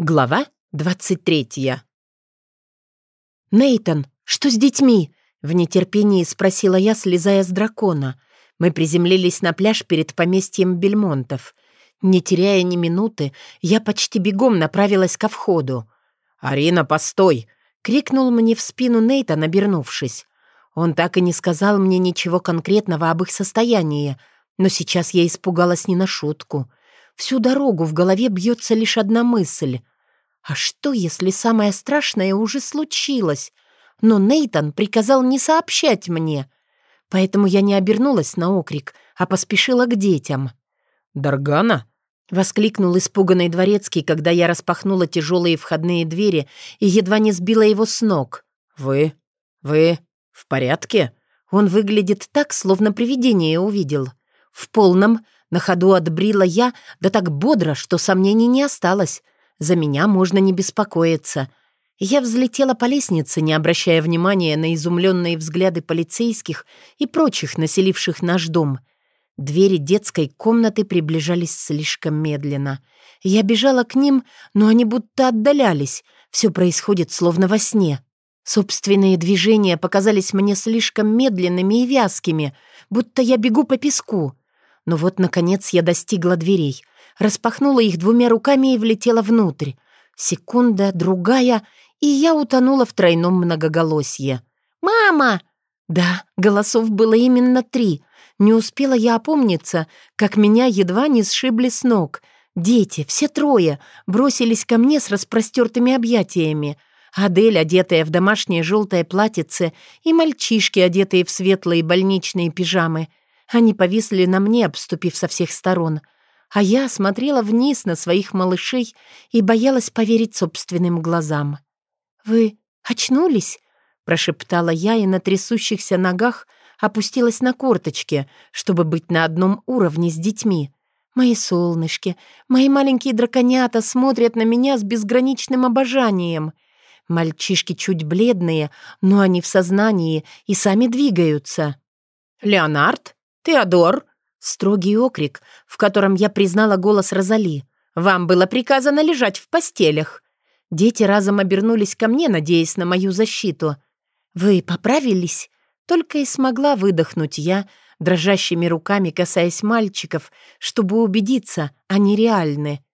Глава 23 «Нейтан, что с детьми?» — в нетерпении спросила я, слезая с дракона. Мы приземлились на пляж перед поместьем Бельмонтов. Не теряя ни минуты, я почти бегом направилась ко входу. «Арина, постой!» — крикнул мне в спину Нейтан, обернувшись. Он так и не сказал мне ничего конкретного об их состоянии, но сейчас я испугалась не на шутку — Всю дорогу в голове бьется лишь одна мысль. А что, если самое страшное уже случилось? Но Нейтан приказал не сообщать мне. Поэтому я не обернулась на окрик, а поспешила к детям. «Даргана?» — воскликнул испуганный дворецкий, когда я распахнула тяжелые входные двери и едва не сбила его с ног. «Вы? Вы в порядке?» Он выглядит так, словно привидение увидел. В полном, на ходу отбрила я, да так бодро, что сомнений не осталось. За меня можно не беспокоиться. Я взлетела по лестнице, не обращая внимания на изумленные взгляды полицейских и прочих, населивших наш дом. Двери детской комнаты приближались слишком медленно. Я бежала к ним, но они будто отдалялись. Все происходит словно во сне. Собственные движения показались мне слишком медленными и вязкими, будто я бегу по песку. Но вот, наконец, я достигла дверей, распахнула их двумя руками и влетела внутрь. Секунда, другая, и я утонула в тройном многоголосье. «Мама!» Да, голосов было именно три. Не успела я опомниться, как меня едва не сшибли с ног. Дети, все трое, бросились ко мне с распростертыми объятиями. Адель, одетая в домашнее желтое платьице, и мальчишки, одетые в светлые больничные пижамы. Они повисли на мне, обступив со всех сторон, а я смотрела вниз на своих малышей и боялась поверить собственным глазам. «Вы очнулись?» — прошептала я и на трясущихся ногах опустилась на корточки, чтобы быть на одном уровне с детьми. Мои солнышки, мои маленькие драконята смотрят на меня с безграничным обожанием. Мальчишки чуть бледные, но они в сознании и сами двигаются. «Леонард?» «Теодор!» — строгий окрик, в котором я признала голос Розали. «Вам было приказано лежать в постелях». Дети разом обернулись ко мне, надеясь на мою защиту. «Вы поправились?» Только и смогла выдохнуть я, дрожащими руками касаясь мальчиков, чтобы убедиться, они реальны.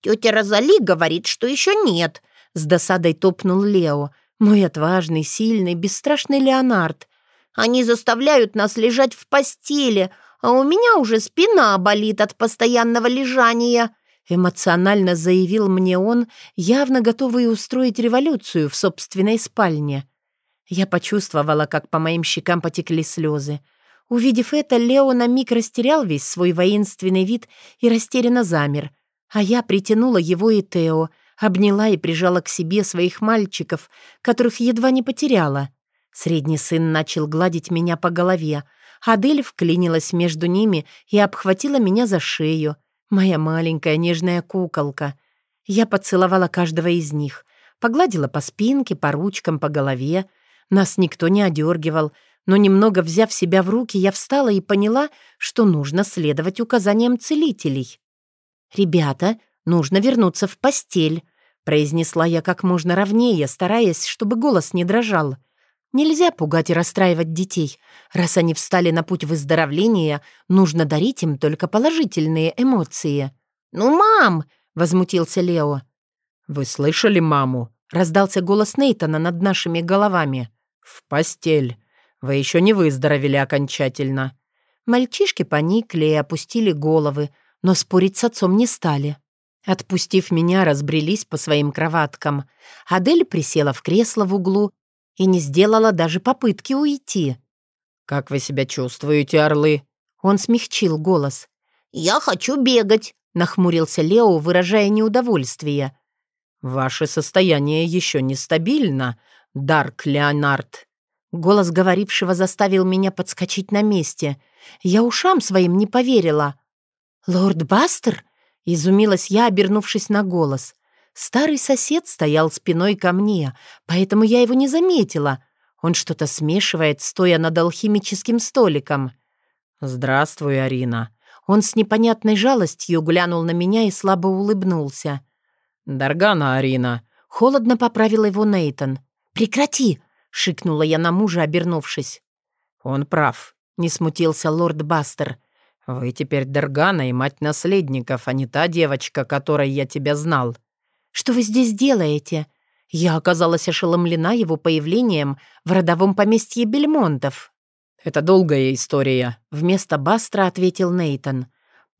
«Тетя Розали говорит, что еще нет», — с досадой топнул Лео. «Мой отважный, сильный, бесстрашный Леонард. Они заставляют нас лежать в постели, а у меня уже спина болит от постоянного лежания», эмоционально заявил мне он, явно готовый устроить революцию в собственной спальне. Я почувствовала, как по моим щекам потекли слезы. Увидев это, Лео на миг растерял весь свой воинственный вид и растерянно замер. А я притянула его и Тео, обняла и прижала к себе своих мальчиков, которых едва не потеряла. Средний сын начал гладить меня по голове. Адель вклинилась между ними и обхватила меня за шею. Моя маленькая нежная куколка. Я поцеловала каждого из них. Погладила по спинке, по ручкам, по голове. Нас никто не одергивал, но немного взяв себя в руки, я встала и поняла, что нужно следовать указаниям целителей. «Ребята, нужно вернуться в постель», — произнесла я как можно ровнее, стараясь, чтобы голос не дрожал. Нельзя пугать и расстраивать детей. Раз они встали на путь выздоровления, нужно дарить им только положительные эмоции. «Ну, мам!» — возмутился Лео. «Вы слышали маму?» — раздался голос Нейтана над нашими головами. «В постель. Вы еще не выздоровели окончательно». Мальчишки поникли и опустили головы, но спорить с отцом не стали. Отпустив меня, разбрелись по своим кроваткам. Адель присела в кресло в углу и не сделала даже попытки уйти. «Как вы себя чувствуете, орлы?» Он смягчил голос. «Я хочу бегать», — нахмурился Лео, выражая неудовольствие. «Ваше состояние еще нестабильно, Дарк Леонард». Голос говорившего заставил меня подскочить на месте. Я ушам своим не поверила. «Лорд Бастер?» — изумилась я, обернувшись на голос. Старый сосед стоял спиной ко мне, поэтому я его не заметила. Он что-то смешивает, стоя над алхимическим столиком. «Здравствуй, Арина». Он с непонятной жалостью глянул на меня и слабо улыбнулся. «Даргана, Арина!» — холодно поправил его Нейтон. «Прекрати!» — шикнула я на мужа, обернувшись. «Он прав», — не смутился лорд Бастер. «Вы теперь Даргана и мать наследников, а не та девочка, которой я тебя знал». «Что вы здесь делаете?» Я оказалась ошеломлена его появлением в родовом поместье Бельмонтов. «Это долгая история», — вместо Бастра ответил Нейтон.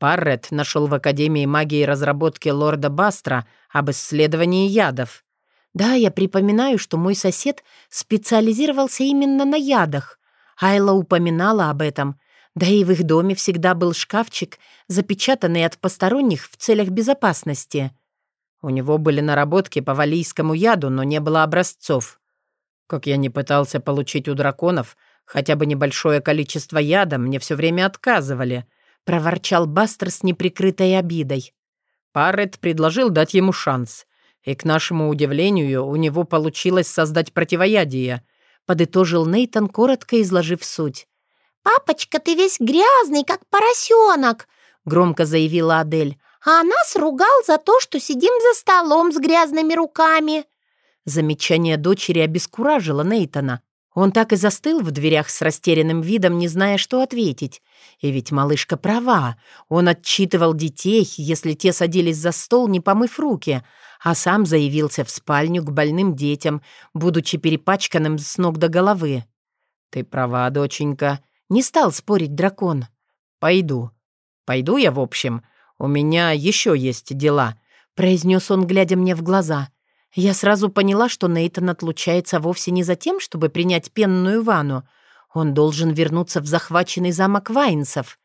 Паррет нашел в Академии магии разработки лорда Бастра об исследовании ядов. Да, я припоминаю, что мой сосед специализировался именно на ядах. Айла упоминала об этом. Да и в их доме всегда был шкафчик, запечатанный от посторонних в целях безопасности. У него были наработки по валийскому яду, но не было образцов. Как я не пытался получить у драконов хотя бы небольшое количество яда, мне все время отказывали —— проворчал Бастер с неприкрытой обидой. Паррет предложил дать ему шанс. И, к нашему удивлению, у него получилось создать противоядие. Подытожил Нейтон, коротко изложив суть. «Папочка, ты весь грязный, как поросенок!» — громко заявила Адель. «А нас ругал за то, что сидим за столом с грязными руками!» Замечание дочери обескуражило Нейтона. Он так и застыл в дверях с растерянным видом, не зная, что ответить. И ведь малышка права. Он отчитывал детей, если те садились за стол, не помыв руки, а сам заявился в спальню к больным детям, будучи перепачканным с ног до головы. «Ты права, доченька», — не стал спорить дракон. «Пойду. Пойду я, в общем. У меня еще есть дела», — произнес он, глядя мне в глаза. Я сразу поняла, что Нейтан отлучается вовсе не за тем, чтобы принять пенную ванну. Он должен вернуться в захваченный замок Вайнсов.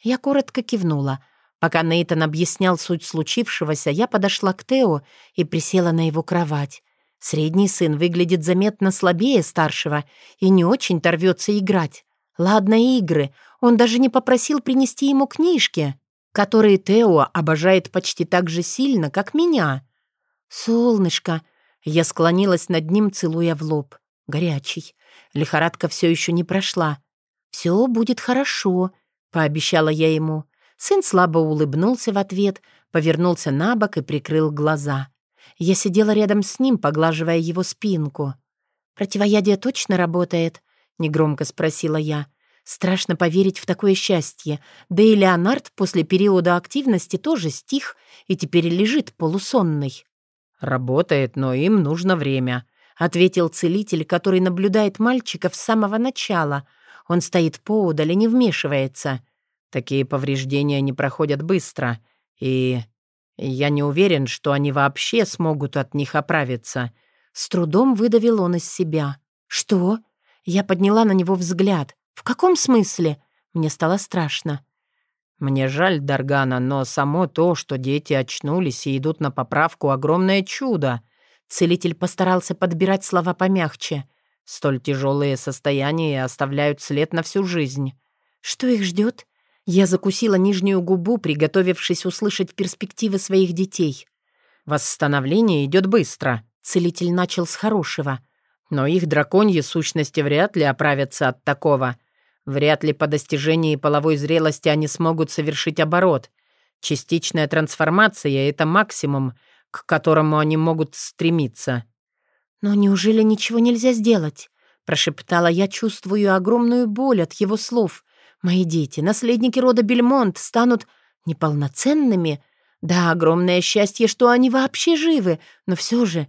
Я коротко кивнула. Пока Нейтан объяснял суть случившегося, я подошла к Тео и присела на его кровать. Средний сын выглядит заметно слабее старшего и не очень торвется играть. Ладно, игры. Он даже не попросил принести ему книжки, которые Тео обожает почти так же сильно, как меня. «Солнышко!» Я склонилась над ним, целуя в лоб. Горячий. Лихорадка все еще не прошла. «Все будет хорошо», — пообещала я ему. Сын слабо улыбнулся в ответ, повернулся на бок и прикрыл глаза. Я сидела рядом с ним, поглаживая его спинку. «Противоядие точно работает?» — негромко спросила я. Страшно поверить в такое счастье. Да и Леонард после периода активности тоже стих и теперь лежит полусонный. «Работает, но им нужно время», — ответил целитель, который наблюдает мальчика с самого начала. Он стоит поодаль и не вмешивается. Такие повреждения не проходят быстро, и я не уверен, что они вообще смогут от них оправиться. С трудом выдавил он из себя. «Что?» Я подняла на него взгляд. «В каком смысле?» Мне стало страшно. Мне жаль Даргана, но само то, что дети очнулись и идут на поправку, огромное чудо. Целитель постарался подбирать слова помягче. Столь тяжелые состояния оставляют след на всю жизнь. Что их ждет? Я закусила нижнюю губу, приготовившись услышать перспективы своих детей. Восстановление идет быстро. Целитель начал с хорошего. Но их драконьи сущности вряд ли оправятся от такого — Вряд ли по достижении половой зрелости они смогут совершить оборот. Частичная трансформация — это максимум, к которому они могут стремиться. «Но неужели ничего нельзя сделать?» — прошептала я, чувствую огромную боль от его слов. «Мои дети, наследники рода Бельмонт, станут неполноценными. Да, огромное счастье, что они вообще живы, но все же...»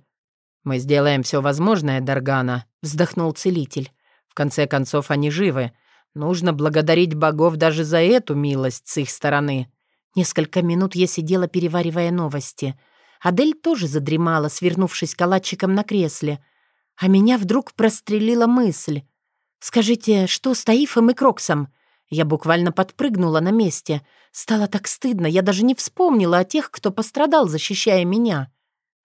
«Мы сделаем все возможное, Даргана», — вздохнул целитель. «В конце концов, они живы». Нужно благодарить богов даже за эту милость с их стороны. Несколько минут я сидела, переваривая новости. Адель тоже задремала, свернувшись калачиком на кресле. А меня вдруг прострелила мысль. «Скажите, что с Таифом и Кроксом?» Я буквально подпрыгнула на месте. Стало так стыдно, я даже не вспомнила о тех, кто пострадал, защищая меня.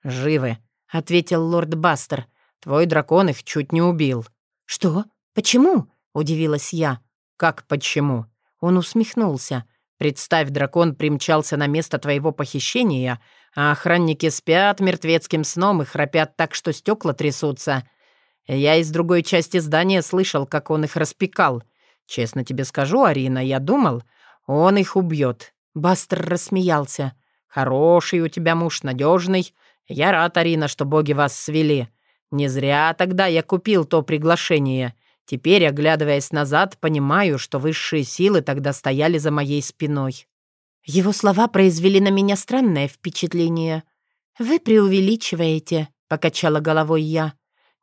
«Живы», — ответил лорд Бастер. «Твой дракон их чуть не убил». «Что? Почему?» — удивилась я. «Как почему?» Он усмехнулся. «Представь, дракон примчался на место твоего похищения, а охранники спят мертвецким сном и храпят так, что стекла трясутся. Я из другой части здания слышал, как он их распекал. Честно тебе скажу, Арина, я думал, он их убьет. Бастер рассмеялся. «Хороший у тебя муж, надежный. Я рад, Арина, что боги вас свели. Не зря тогда я купил то приглашение. Теперь, оглядываясь назад, понимаю, что высшие силы тогда стояли за моей спиной». Его слова произвели на меня странное впечатление. «Вы преувеличиваете», — покачала головой я.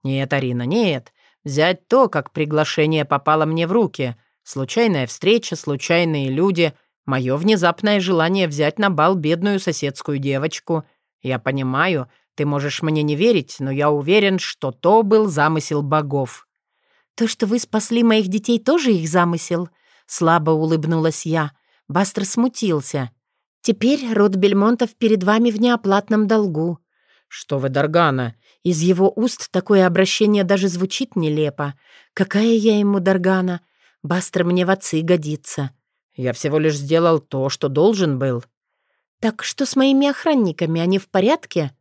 «Нет, Арина, нет. Взять то, как приглашение попало мне в руки. Случайная встреча, случайные люди, мое внезапное желание взять на бал бедную соседскую девочку. Я понимаю, ты можешь мне не верить, но я уверен, что то был замысел богов». «То, что вы спасли моих детей, тоже их замысел?» Слабо улыбнулась я. Бастер смутился. «Теперь род Бельмонтов перед вами в неоплатном долгу». «Что вы, Даргана?» Из его уст такое обращение даже звучит нелепо. «Какая я ему, Даргана? Бастер мне в отцы годится». «Я всего лишь сделал то, что должен был». «Так что с моими охранниками? Они в порядке?»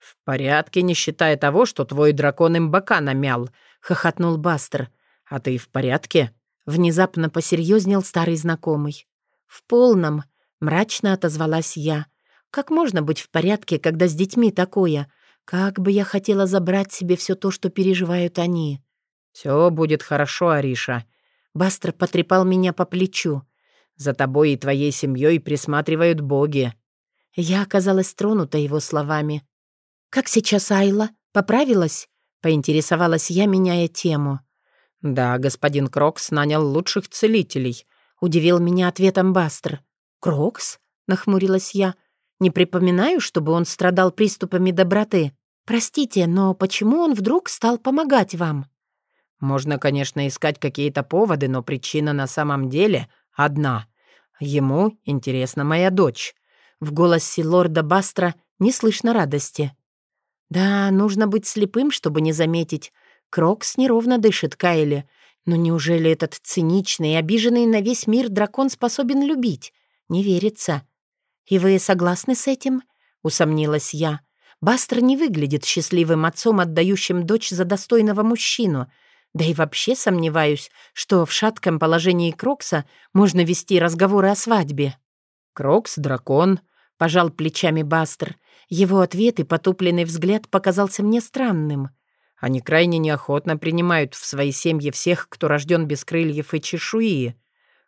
«В порядке, не считая того, что твой дракон им бока намял», — хохотнул Бастер. «А ты в порядке?» Внезапно посерьезнел старый знакомый. «В полном», — мрачно отозвалась я. «Как можно быть в порядке, когда с детьми такое? Как бы я хотела забрать себе все то, что переживают они». «Все будет хорошо, Ариша». Бастер потрепал меня по плечу. «За тобой и твоей семьей присматривают боги». Я оказалась тронута его словами. «Как сейчас Айла? Поправилась?» — поинтересовалась я, меняя тему. «Да, господин Крокс нанял лучших целителей», — удивил меня ответом Бастер. «Крокс?» — нахмурилась я. «Не припоминаю, чтобы он страдал приступами доброты. Простите, но почему он вдруг стал помогать вам?» «Можно, конечно, искать какие-то поводы, но причина на самом деле одна. Ему интересна моя дочь». В голосе лорда Бастра не слышно радости. «Да, нужно быть слепым, чтобы не заметить. Крокс неровно дышит к Айле. Но неужели этот циничный и обиженный на весь мир дракон способен любить? Не верится. «И вы согласны с этим?» — усомнилась я. «Бастер не выглядит счастливым отцом, отдающим дочь за достойного мужчину. Да и вообще сомневаюсь, что в шатком положении Крокса можно вести разговоры о свадьбе». «Крокс — дракон», — пожал плечами Бастер. Его ответ и потупленный взгляд показался мне странным — они крайне неохотно принимают в свои семьи всех, кто рожден без крыльев и чешуи.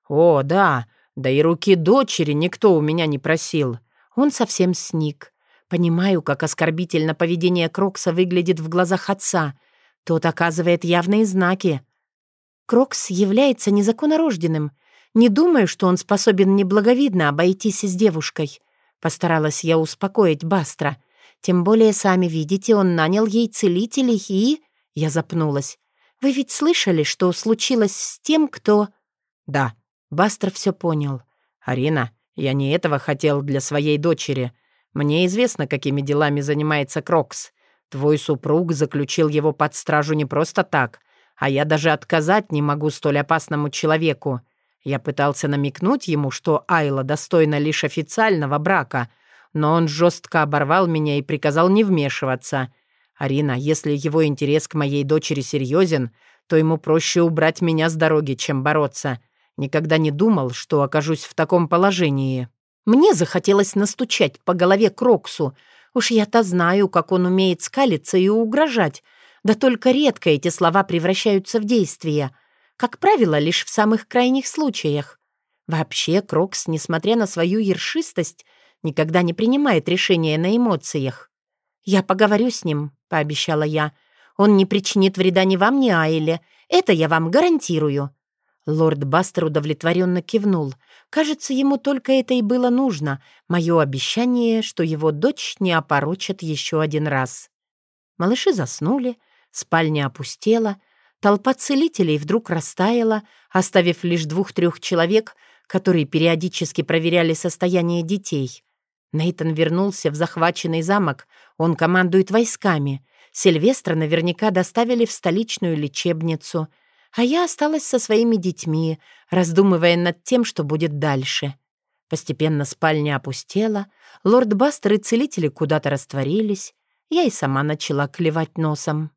О, да, да и руки дочери никто у меня не просил. Он совсем сник. Понимаю, как оскорбительно поведение Крокса выглядит в глазах отца. Тот оказывает явные знаки. Крокс является незаконнорожденным. Не думаю, что он способен неблаговидно обойтись с девушкой. Постаралась я успокоить Бастра — тем более, сами видите, он нанял ей целителей и...» Я запнулась. «Вы ведь слышали, что случилось с тем, кто...» «Да». Бастер все понял. «Арина, я не этого хотел для своей дочери. Мне известно, какими делами занимается Крокс. Твой супруг заключил его под стражу не просто так, а я даже отказать не могу столь опасному человеку. Я пытался намекнуть ему, что Айла достойна лишь официального брака — но он жестко оборвал меня и приказал не вмешиваться. Арина, если его интерес к моей дочери серьезен, то ему проще убрать меня с дороги, чем бороться. Никогда не думал, что окажусь в таком положении. Мне захотелось настучать по голове Кроксу. Уж я-то знаю, как он умеет скалиться и угрожать. Да только редко эти слова превращаются в действия. Как правило, лишь в самых крайних случаях. Вообще, Крокс, несмотря на свою ершистость, никогда не принимает решения на эмоциях. «Я поговорю с ним», — пообещала я. «Он не причинит вреда ни вам, ни Айле. Это я вам гарантирую». Лорд Бастер удовлетворенно кивнул. Кажется, ему только это и было нужно. Мое обещание, что его дочь не опорочат еще один раз. Малыши заснули, спальня опустела, толпа целителей вдруг растаяла, оставив лишь двух-трех человек, которые периодически проверяли состояние детей. Нейтон вернулся в захваченный замок. Он командует войсками. Сильвестра наверняка доставили в столичную лечебницу. А я осталась со своими детьми, раздумывая над тем, что будет дальше. Постепенно спальня опустела, лорд Бастер и целители куда-то растворились. Я и сама начала клевать носом.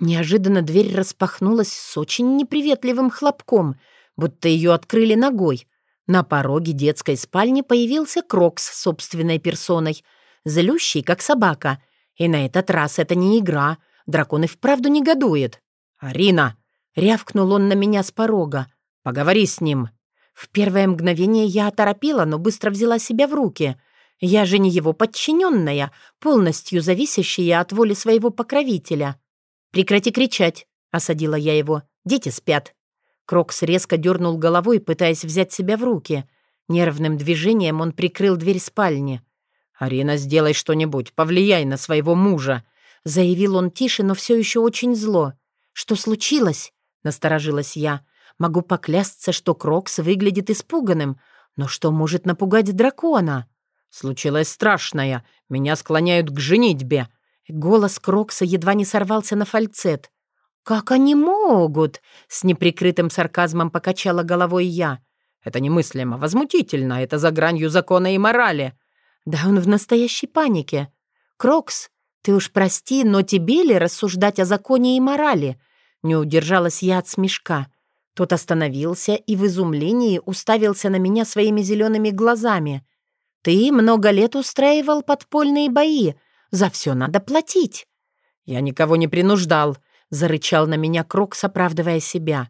Неожиданно дверь распахнулась с очень неприветливым хлопком, будто ее открыли ногой, на пороге детской спальни появился Крокс собственной персоной. злющий, как собака. И на этот раз это не игра. Дракон и вправду негодует. «Арина!» — рявкнул он на меня с порога. «Поговори с ним». В первое мгновение я оторопела, но быстро взяла себя в руки. Я же не его подчиненная, полностью зависящая от воли своего покровителя. «Прекрати кричать», — осадила я его. «Дети спят». Крокс резко дернул головой, пытаясь взять себя в руки. Нервным движением он прикрыл дверь спальни. «Арина, сделай что-нибудь, повлияй на своего мужа», — заявил он тише, но все еще очень зло. «Что случилось?» — насторожилась я. «Могу поклясться, что Крокс выглядит испуганным, но что может напугать дракона?» «Случилось страшное. Меня склоняют к женитьбе». Голос Крокса едва не сорвался на фальцет. «Как они могут?» — с неприкрытым сарказмом покачала головой я. «Это немыслимо, возмутительно, это за гранью закона и морали». «Да он в настоящей панике. Крокс, ты уж прости, но тебе ли рассуждать о законе и морали?» Не удержалась я от смешка. Тот остановился и в изумлении уставился на меня своими зелеными глазами. «Ты много лет устраивал подпольные бои. За все надо платить». «Я никого не принуждал», — зарычал на меня Крокс, оправдывая себя.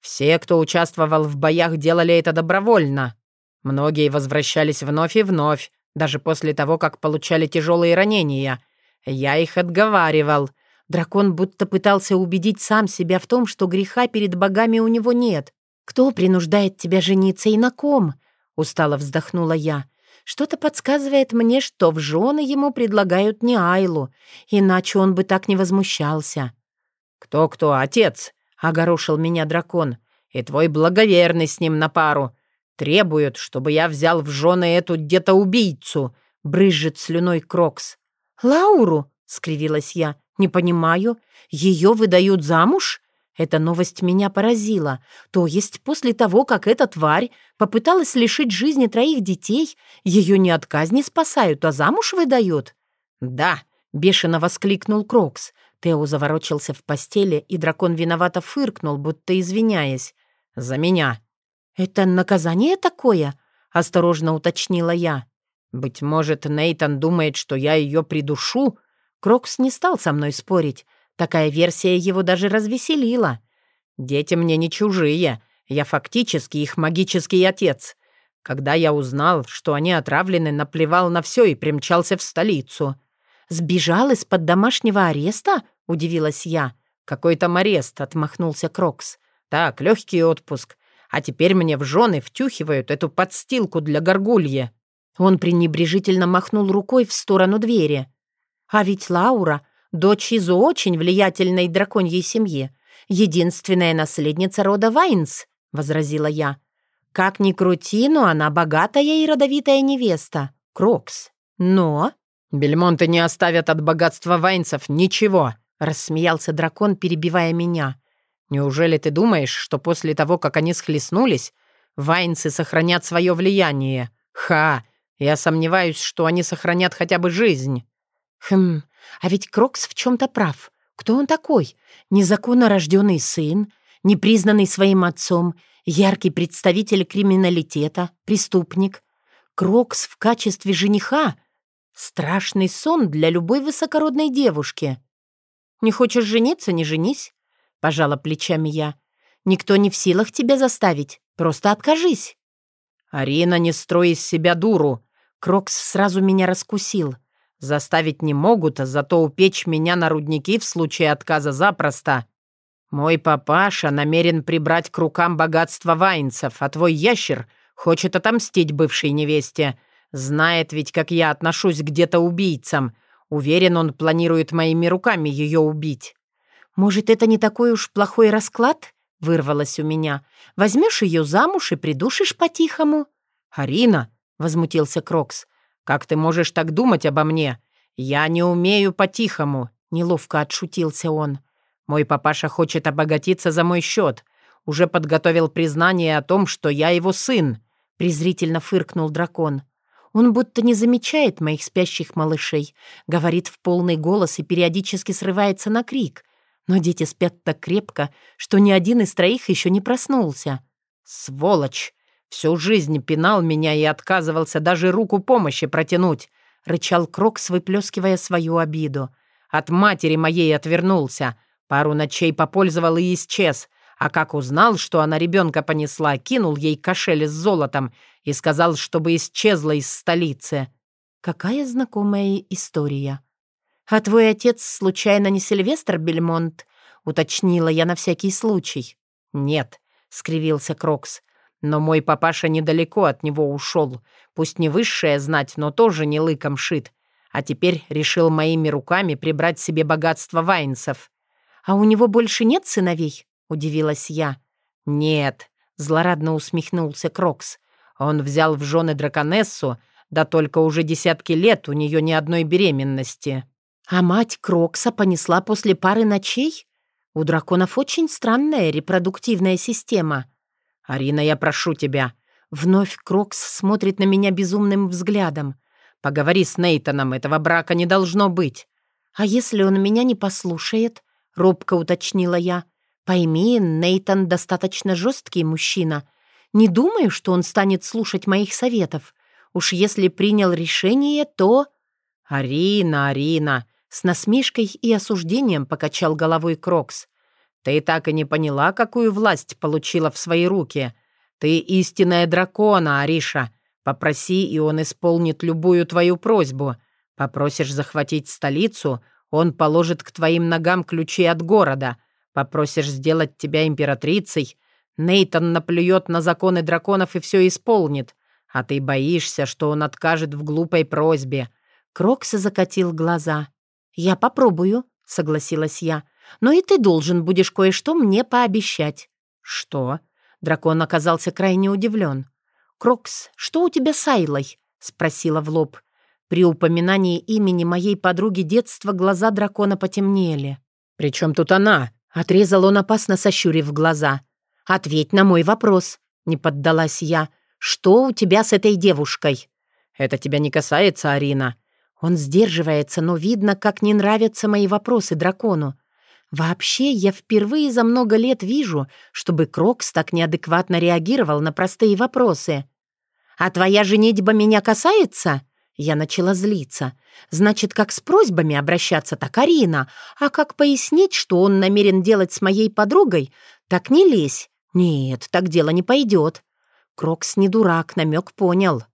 «Все, кто участвовал в боях, делали это добровольно. Многие возвращались вновь и вновь, даже после того, как получали тяжелые ранения. Я их отговаривал». Дракон будто пытался убедить сам себя в том, что греха перед богами у него нет. «Кто принуждает тебя жениться и на ком?» — устало вздохнула я. Что-то подсказывает мне, что в жены ему предлагают не Айлу, иначе он бы так не возмущался. «Кто-кто, отец?» — огорошил меня дракон. «И твой благоверный с ним на пару. Требуют, чтобы я взял в жены эту детоубийцу», — брызжет слюной Крокс. «Лауру?» — скривилась я. «Не понимаю. Ее выдают замуж?» Эта новость меня поразила. То есть после того, как эта тварь попыталась лишить жизни троих детей, ее не от казни спасают, а замуж выдают? «Да!» — бешено воскликнул Крокс. Тео заворочился в постели, и дракон виновато фыркнул, будто извиняясь. «За меня!» «Это наказание такое?» — осторожно уточнила я. «Быть может, Нейтан думает, что я ее придушу?» Крокс не стал со мной спорить. Такая версия его даже развеселила. «Дети мне не чужие. Я фактически их магический отец. Когда я узнал, что они отравлены, наплевал на все и примчался в столицу». «Сбежал из-под домашнего ареста?» — удивилась я. «Какой там арест?» — отмахнулся Крокс. «Так, легкий отпуск. А теперь мне в жены втюхивают эту подстилку для горгульи». Он пренебрежительно махнул рукой в сторону двери. «А ведь Лаура дочь из очень влиятельной драконьей семьи, единственная наследница рода Вайнс», — возразила я. «Как ни крути, но она богатая и родовитая невеста, Крокс. Но...» «Бельмонты не оставят от богатства Вайнсов ничего», — рассмеялся дракон, перебивая меня. «Неужели ты думаешь, что после того, как они схлестнулись, Вайнсы сохранят свое влияние? Ха! Я сомневаюсь, что они сохранят хотя бы жизнь». «Хм, а ведь Крокс в чем-то прав. Кто он такой? Незаконно рожденный сын, непризнанный своим отцом, яркий представитель криминалитета, преступник. Крокс в качестве жениха — страшный сон для любой высокородной девушки. «Не хочешь жениться — не женись», — пожала плечами я. «Никто не в силах тебя заставить, просто откажись». «Арина, не строй из себя дуру!» Крокс сразу меня раскусил. Заставить не могут, а зато упечь меня на рудники в случае отказа запросто. Мой папаша намерен прибрать к рукам богатство Вайнсов, а твой ящер хочет отомстить бывшей невесте. Знает ведь, как я отношусь к детоубийцам. Уверен, он планирует моими руками ее убить. «Может, это не такой уж плохой расклад?» — вырвалось у меня. «Возьмешь ее замуж и придушишь по-тихому?» «Арина!» — возмутился Крокс. «Как ты можешь так думать обо мне? Я не умею по-тихому», — неловко отшутился он. «Мой папаша хочет обогатиться за мой счет. Уже подготовил признание о том, что я его сын», — презрительно фыркнул дракон. Он будто не замечает моих спящих малышей, говорит в полный голос и периодически срывается на крик. Но дети спят так крепко, что ни один из троих еще не проснулся. «Сволочь!» Всю жизнь пинал меня и отказывался даже руку помощи протянуть. — рычал Крокс, выплескивая свою обиду. «От матери моей отвернулся. Пару ночей попользовал и исчез. А как узнал, что она ребенка понесла, кинул ей кошель с золотом и сказал, чтобы исчезла из столицы». «Какая знакомая история». «А твой отец, случайно, не Сильвестр Бельмонт?» — уточнила я на всякий случай. «Нет», — скривился Крокс. «Но мой папаша недалеко от него ушел. Пусть не высшая знать, но тоже не лыком шит. А теперь решил моими руками прибрать себе богатство вайнцев». «А у него больше нет сыновей?» — удивилась я. «Нет», — злорадно усмехнулся Крокс. «Он взял в жены драконессу, да только уже десятки лет у нее ни одной беременности». «А мать Крокса понесла после пары ночей?» У драконов очень странная репродуктивная система. «Арина, я прошу тебя». Вновь Крокс смотрит на меня безумным взглядом. «Поговори с Нейтаном, этого брака не должно быть». «А если он меня не послушает?» — робко уточнила я. «Пойми, Нейтан достаточно жесткий мужчина. Не думаю, что он станет слушать моих советов. Уж если принял решение, то...» «Арина, Арина, с насмешкой и осуждением покачал головой Крокс. «Ты так и не поняла, какую власть получила в свои руки. Ты истинная дракона, Ариша. Попроси, и он исполнит любую твою просьбу. Попросишь захватить столицу, он положит к твоим ногам ключи от города. Попросишь сделать тебя императрицей, Нейтан наплюет на законы драконов и все исполнит. А ты боишься, что он откажет в глупой просьбе». Крокс закатил глаза. «Я попробую», — согласилась я. «Но и ты должен будешь кое-что мне пообещать». «Что?» Дракон оказался крайне удивлен. «Крокс, что у тебя с Айлой?» — спросила в лоб. При упоминании имени моей подруги детства глаза дракона потемнели. «При чем тут она?» — отрезал он опасно, сощурив глаза. «Ответь на мой вопрос», — не поддалась я. «Что у тебя с этой девушкой?» «Это тебя не касается, Арина», он сдерживается, но видно, как не нравятся мои вопросы дракону. Вообще, я впервые за много лет вижу, чтобы Крокс так неадекватно реагировал на простые вопросы. «А твоя женитьба меня касается?» Я начала злиться. Значит, как с просьбами обращаться, так Арина. А как пояснить, что он намерен делать с моей подругой, так не лезь. Нет, так дело не пойдет. Крокс не дурак, намек понял.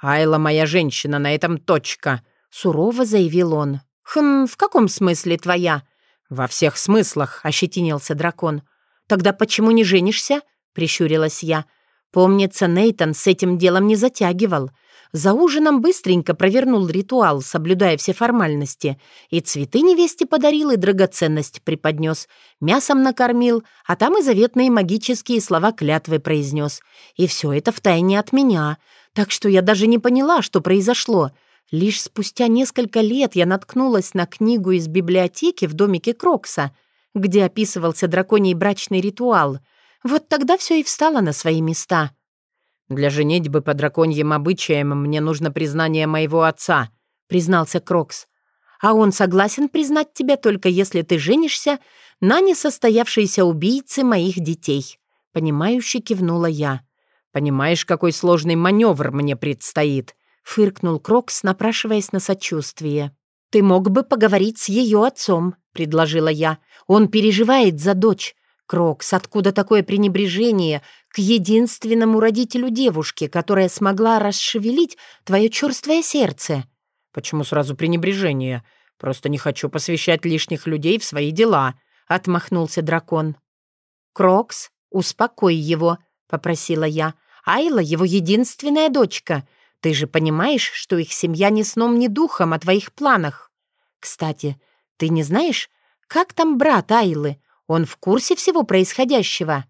«Айла моя женщина, и на этом точка», сурово заявил он. «Хм, в каком смысле твоя?» «Во всех смыслах», — ощетинился дракон. «Тогда почему не женишься?» — прищурилась я. Помнится, Нейтон с этим делом не затягивал. За ужином быстренько провернул ритуал, соблюдая все формальности. И цветы невесте подарил, и драгоценность преподнес. Мясом накормил, а там и заветные магические слова клятвы произнес. И все это втайне от меня. Так что я даже не поняла, что произошло — Лишь спустя несколько лет я наткнулась на книгу из библиотеки в домике Крокса, где описывался драконий брачный ритуал. Вот тогда все и встало на свои места. «Для женитьбы по драконьим обычаям мне нужно признание моего отца», — признался Крокс. «А он согласен признать тебя только если ты женишься на несостоявшейся убийце моих детей», — понимающе кивнула я. «Понимаешь, какой сложный маневр мне предстоит?» Фыркнул Крокс, напрашиваясь на сочувствие. «Ты мог бы поговорить с ее отцом», — предложила я. «Он переживает за дочь. Крокс, откуда такое пренебрежение к единственному родителю девушки, которая смогла расшевелить твое черствое сердце?» «Почему сразу пренебрежение? Просто не хочу посвящать лишних людей в свои дела», — отмахнулся дракон. «Крокс, успокой его», — попросила я. «Айла — его единственная дочка. Ты же понимаешь, что их семья ни сном, ни духом о твоих планах. Кстати, ты не знаешь, как там брат Айлы? Он в курсе всего происходящего?»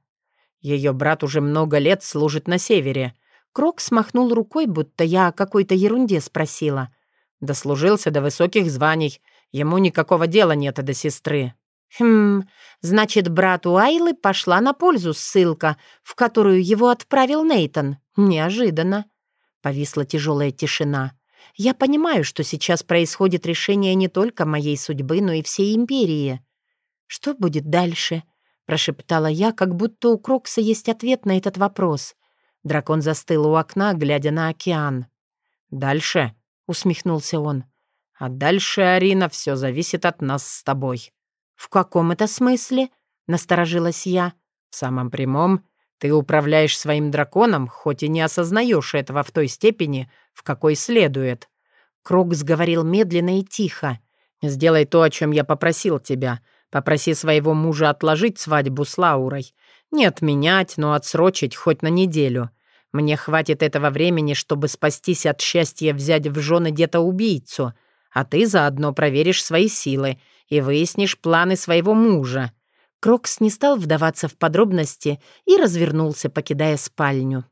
Ее брат уже много лет служит на севере. Крок смахнул рукой, будто я о какой-то ерунде спросила. Дослужился до высоких званий. Ему никакого дела нет до сестры. «Хм, значит, брату Айлы пошла на пользу ссылка, в которую его отправил Нейтон. Неожиданно. Повисла тяжелая тишина. Я понимаю, что сейчас происходит решение не только моей судьбы, но и всей империи. «Что будет дальше?» — прошептала я, как будто у Крокса есть ответ на этот вопрос. Дракон застыл у окна, глядя на океан. «Дальше?» —— усмехнулся он. «А дальше, Арина, все зависит от нас с тобой». «В каком это смысле?» — насторожилась я. «В самом прямом. Ты управляешь своим драконом, хоть и не осознаешь этого в той степени, в какой следует». Крокс говорил медленно и тихо. «Сделай то, о чем я попросил тебя. Попроси своего мужа отложить свадьбу с Лаурой. Не отменять, но отсрочить хоть на неделю. Мне хватит этого времени, чтобы спастись от счастья взять в жены детоубийцу, а ты заодно проверишь свои силы и выяснишь планы своего мужа». Крокс не стал вдаваться в подробности и развернулся, покидая спальню.